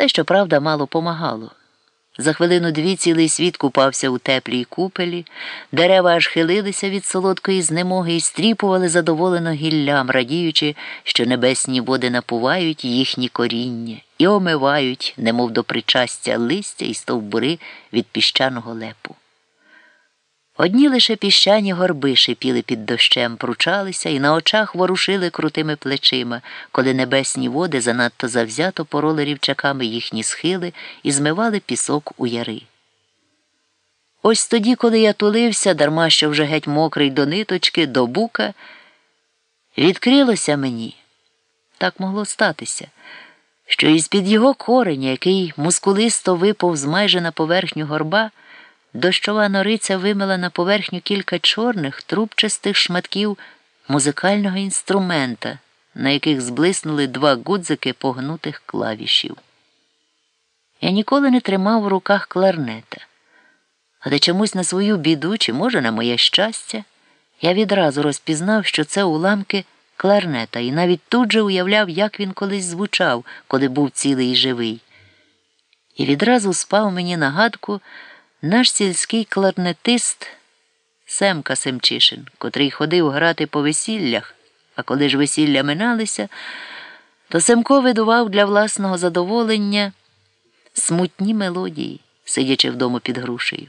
Це, щоправда, мало помагало. За хвилину дві цілий світ купався у теплій купелі, дерева аж хилилися від солодкої знемоги і стріпували задоволено гіллям, радіючи, що небесні води напувають їхні коріння і омивають, немов до причастя листя і стовбури від піщаного лепу. Одні лише піщані горби шипіли під дощем, пручалися і на очах ворушили крутими плечима, коли небесні води занадто завзято пороли рівчаками їхні схили і змивали пісок у яри. Ось тоді, коли я тулився, дарма що вже геть мокрий до ниточки, до бука, відкрилося мені, так могло статися, що із під його кореня, який мускулисто виповз майже на поверхню горба, Дощова нориця вимила на поверхню кілька чорних, трубчастих шматків музикального інструмента, на яких зблиснули два гудзики погнутих клавішів. Я ніколи не тримав у руках кларнета, але чомусь на свою біду, чи, може, на моє щастя, я відразу розпізнав, що це уламки кларнета, і навіть тут же уявляв, як він колись звучав, коли був цілий і живий. І відразу спав мені нагадку. Наш сільський кларнетист Семка Семчишин, котрий ходив грати по весіллях, а коли ж весілля миналися, то Семко видував для власного задоволення смутні мелодії, сидячи вдома під грушею.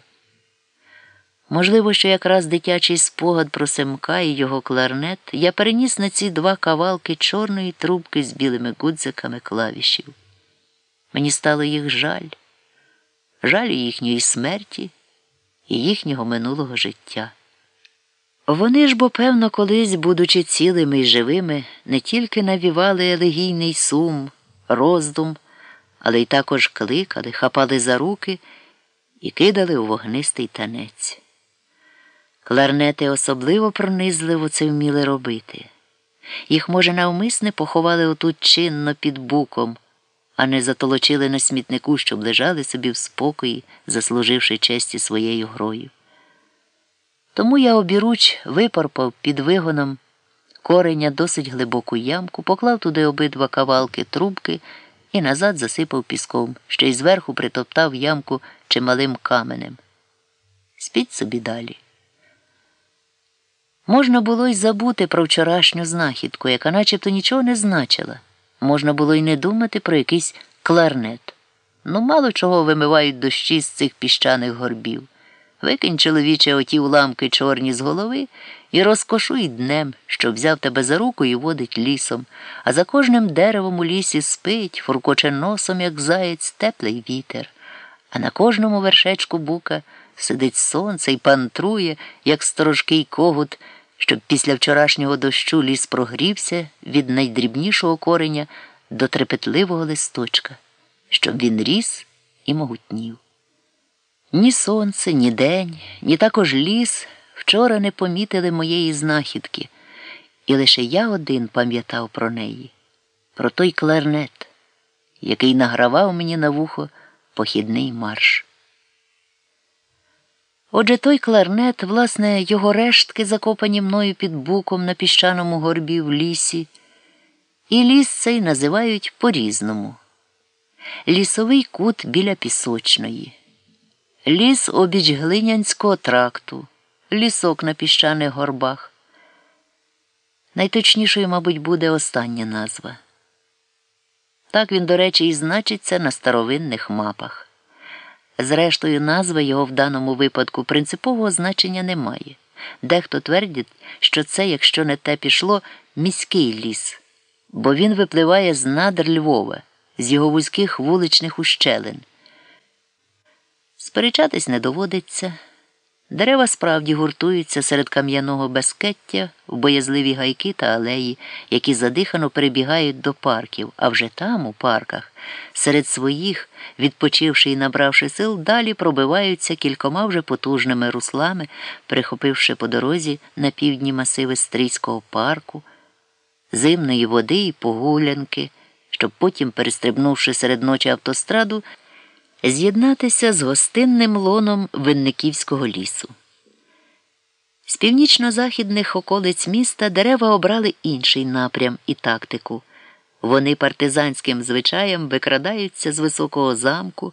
Можливо, що якраз дитячий спогад про Семка і його кларнет я переніс на ці два кавалки чорної трубки з білими гудзиками клавішів. Мені стало їх жаль жаль їхньої смерті і їхнього минулого життя. Вони ж бо, певно, колись, будучи цілими й живими, не тільки навівали елегійний сум, роздум, але й також кликали, хапали за руки і кидали у вогнистий танець. Кларнети особливо пронизливо це вміли робити. Їх, може, навмисне поховали отут чинно під буком а не затолочили на смітнику, щоб лежали собі в спокої, заслуживши честі своєю грою. Тому я обіруч випарпав під вигоном кореня досить глибоку ямку, поклав туди обидва кавалки трубки і назад засипав піском, ще й зверху притоптав ямку чималим каменем. Спіть собі далі. Можна було й забути про вчорашню знахідку, яка начебто нічого не значила. Можна було й не думати про якийсь кларнет. Ну, мало чого вимивають дощі з цих піщаних горбів. Викинь, чоловіче, оті уламки чорні з голови і розкошуй днем, що взяв тебе за руку і водить лісом, а за кожним деревом у лісі спить, фуркоче носом, як заєць, теплий вітер, а на кожному вершечку бука сидить сонце і пантрує, як сторожкий когут щоб після вчорашнього дощу ліс прогрівся від найдрібнішого кореня до трепетливого листочка, щоб він ріс і могутнів. Ні сонце, ні день, ні також ліс вчора не помітили моєї знахідки, і лише я один пам'ятав про неї, про той кларнет, який награвав мені на вухо похідний марш. Отже, той кларнет, власне, його рештки, закопані мною під буком на піщаному горбі в лісі, і ліс цей називають по-різному. Лісовий кут біля пісочної, ліс обіч глинянського тракту, лісок на піщаних горбах. Найточнішою, мабуть, буде остання назва. Так він, до речі, і значиться на старовинних мапах. Зрештою, назва його в даному випадку принципового значення немає. Дехто твердить, що це, якщо не те пішло, міський ліс, бо він випливає з надр Львова, з його вузьких вуличних ущелин. Сперечатись не доводиться. Дерева справді гуртуються серед кам'яного безкеття в боязливі гайки та алеї, які задихано перебігають до парків, а вже там, у парках, серед своїх, відпочивши і набравши сил, далі пробиваються кількома вже потужними руслами, прихопивши по дорозі на півдні масиви стрійського парку, зимної води і погулянки, щоб потім, перестрибнувши серед ночі автостраду, з'єднатися з гостинним лоном Винниківського лісу. З північно-західних околиць міста дерева обрали інший напрям і тактику. Вони партизанським звичаєм викрадаються з високого замку,